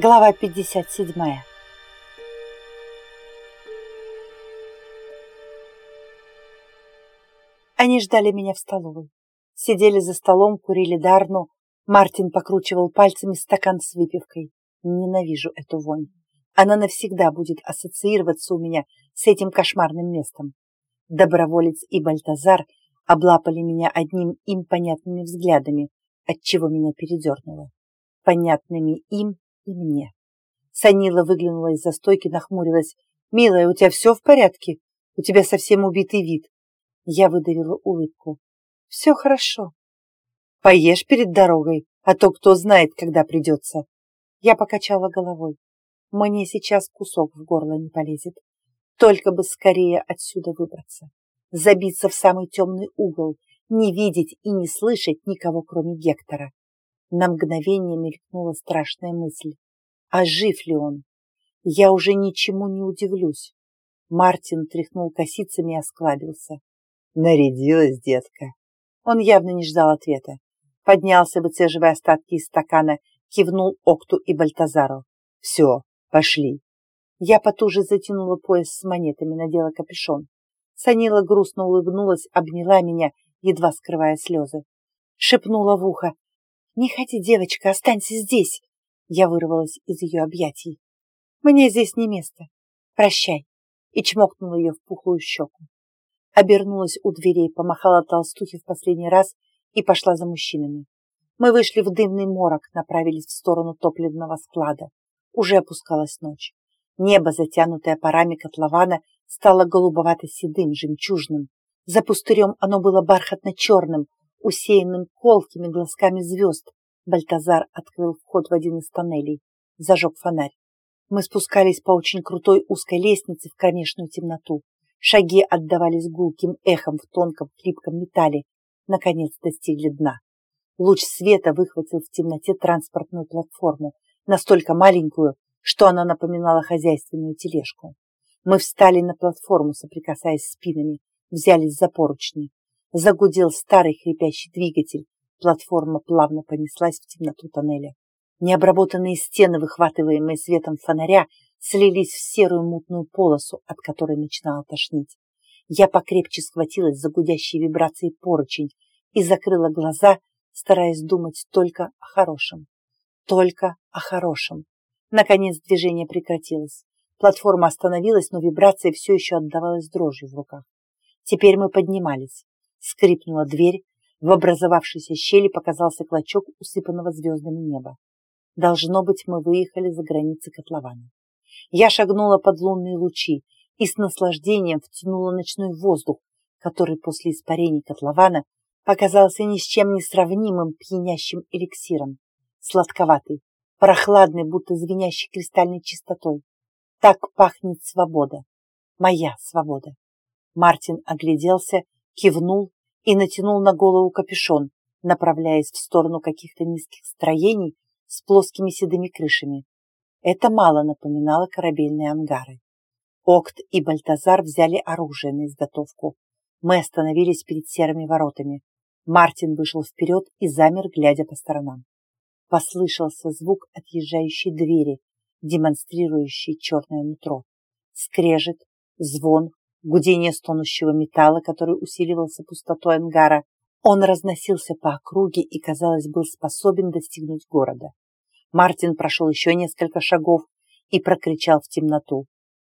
Глава 57 Они ждали меня в столовой. Сидели за столом, курили дарну. Мартин покручивал пальцами стакан с выпивкой. Ненавижу эту вонь. Она навсегда будет ассоциироваться у меня с этим кошмарным местом. Доброволец и Бальтазар облапали меня одним им понятными взглядами, отчего меня передернуло. Понятными им и мне. Санила выглянула из-за стойки, нахмурилась. «Милая, у тебя все в порядке? У тебя совсем убитый вид». Я выдавила улыбку. «Все хорошо. Поешь перед дорогой, а то кто знает, когда придется». Я покачала головой. Мне сейчас кусок в горло не полезет. Только бы скорее отсюда выбраться. Забиться в самый темный угол, не видеть и не слышать никого, кроме Гектора. На мгновение мелькнула страшная мысль. А жив ли он? Я уже ничему не удивлюсь. Мартин тряхнул косицами и осклабился. Нарядилась детка. Он явно не ждал ответа. Поднялся, выцеживая остатки из стакана, кивнул Окту и Бальтазару. «Все, пошли». Я потуже затянула пояс с монетами, надела капюшон. Санила грустно улыбнулась, обняла меня, едва скрывая слезы. Шепнула в ухо. «Не ходи, девочка, останься здесь!» Я вырвалась из ее объятий. «Мне здесь не место. Прощай!» И чмокнула ее в пухлую щеку. Обернулась у дверей, помахала толстухе в последний раз и пошла за мужчинами. Мы вышли в дымный морок, направились в сторону топливного склада. Уже опускалась ночь. Небо, затянутое парами котлована, стало голубовато-седым, жемчужным. За пустырем оно было бархатно-черным, усеянным колкими глазками звезд. Бальтазар открыл вход в один из тоннелей, зажег фонарь. Мы спускались по очень крутой узкой лестнице в кромешную темноту. Шаги отдавались гулким эхом в тонком хлипком металле. Наконец достигли дна. Луч света выхватил в темноте транспортную платформу, настолько маленькую, что она напоминала хозяйственную тележку. Мы встали на платформу, соприкасаясь спинами, взялись за поручни. Загудел старый хрипящий двигатель. Платформа плавно понеслась в темноту тоннеля. Необработанные стены, выхватываемые светом фонаря, слились в серую мутную полосу, от которой начинало тошнить. Я покрепче схватилась за гудящие вибрации поручень и закрыла глаза, стараясь думать только о хорошем. Только о хорошем. Наконец движение прекратилось. Платформа остановилась, но вибрация все еще отдавалась дрожью в руках. Теперь мы поднимались. Скрипнула дверь. В образовавшейся щели показался клочок усыпанного звездами неба. Должно быть, мы выехали за границы котлована. Я шагнула под лунные лучи и с наслаждением втянула ночной воздух, который после испарений котлована показался ни с чем не сравнимым пьянящим эликсиром. Сладковатый, прохладный, будто звенящий кристальной чистотой. Так пахнет свобода. Моя свобода. Мартин огляделся, кивнул и натянул на голову капюшон, направляясь в сторону каких-то низких строений с плоскими седыми крышами. Это мало напоминало корабельные ангары. Окт и Бальтазар взяли оружие на изготовку. Мы остановились перед серыми воротами. Мартин вышел вперед и замер, глядя по сторонам. Послышался звук отъезжающей двери, демонстрирующей черное нутро. Скрежет, звон, гудение стонущего металла, который усиливался пустотой ангара. Он разносился по округе и, казалось, был способен достигнуть города. Мартин прошел еще несколько шагов и прокричал в темноту.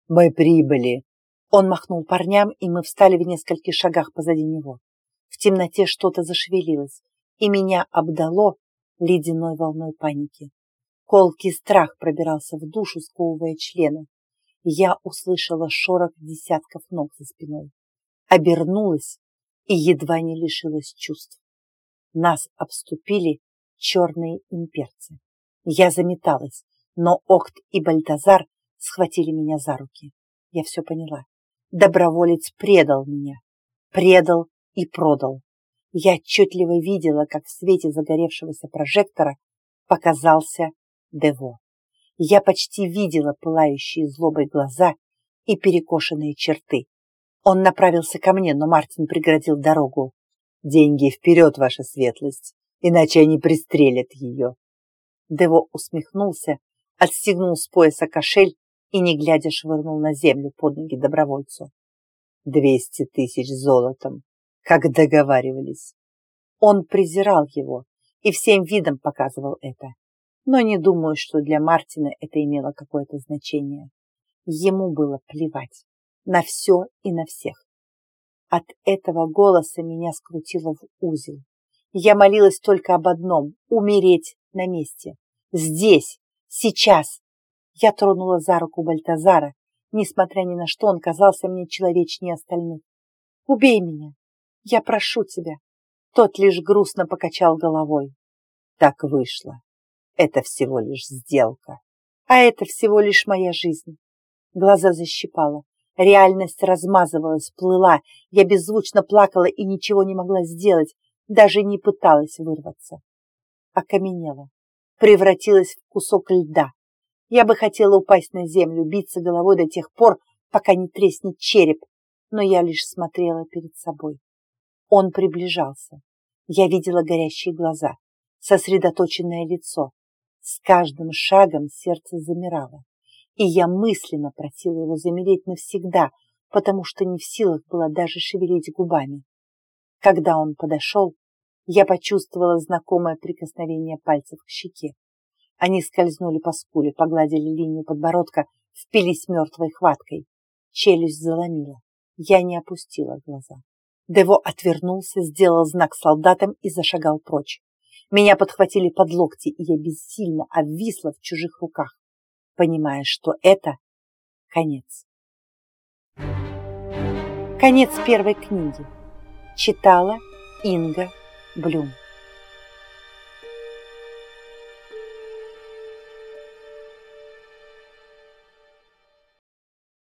«Мы прибыли!» Он махнул парням, и мы встали в нескольких шагах позади него. В темноте что-то зашевелилось, и меня обдало ледяной волной паники. Колкий страх пробирался в душу, сковывая члены. Я услышала шорох десятков ног за спиной. Обернулась и едва не лишилась чувств. Нас обступили черные имперцы. Я заметалась, но Охт и Бальтазар схватили меня за руки. Я все поняла. Доброволец предал меня. Предал и продал. Я отчетливо видела, как в свете загоревшегося прожектора показался Дево. Я почти видела пылающие злобой глаза и перекошенные черты. Он направился ко мне, но Мартин преградил дорогу. «Деньги вперед, ваша светлость, иначе они пристрелят ее». Дево усмехнулся, отстегнул с пояса кошель и, не глядя, швырнул на землю под ноги добровольцу. Двести тысяч золотом, как договаривались. Он презирал его и всем видом показывал это. Но не думаю, что для Мартина это имело какое-то значение. Ему было плевать на все и на всех. От этого голоса меня скрутило в узел. Я молилась только об одном — умереть на месте. Здесь, сейчас. Я тронула за руку Бальтазара. Несмотря ни на что, он казался мне человечнее остальных. «Убей меня! Я прошу тебя!» Тот лишь грустно покачал головой. Так вышло. Это всего лишь сделка. А это всего лишь моя жизнь. Глаза защипала. Реальность размазывалась, плыла. Я беззвучно плакала и ничего не могла сделать, даже не пыталась вырваться. Окаменела, превратилась в кусок льда. Я бы хотела упасть на землю, биться головой до тех пор, пока не треснет череп, но я лишь смотрела перед собой. Он приближался. Я видела горящие глаза, сосредоточенное лицо. С каждым шагом сердце замирало и я мысленно просила его замереть навсегда, потому что не в силах была даже шевелить губами. Когда он подошел, я почувствовала знакомое прикосновение пальцев к щеке. Они скользнули по скуле, погладили линию подбородка, впились мертвой хваткой. Челюсть заломила. Я не опустила глаза. Дево отвернулся, сделал знак солдатам и зашагал прочь. Меня подхватили под локти, и я бессильно обвисла в чужих руках понимая, что это конец. Конец первой книги. Читала Инга Блюм.